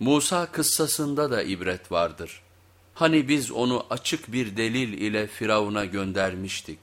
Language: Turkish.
Musa kıssasında da ibret vardır. Hani biz onu açık bir delil ile Firavun'a göndermiştik.